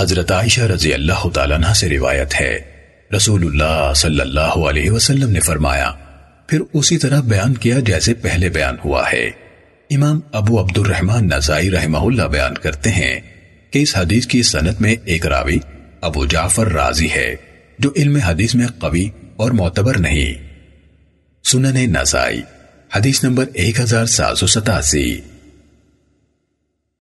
حضرت عائشہ رضی اللہ تعالیٰ عنہ سے روایت ہے۔ رسول اللہ صلی اللہ علیہ وسلم نے فرمایا، پھر اسی طرح بیان کیا جیسے پہلے بیان ہوا ہے۔ امام ابو عبد الرحمن نزائی رحمہ اللہ بیان کرتے ہیں کہ اس حدیث کی سنت میں ایک راوی ابو جعفر راضی ہے، جو علم حدیث میں قوی اور معتبر نہیں۔ سنن نزائی حدیث نمبر ایک ہزار سات سو ستاسی۔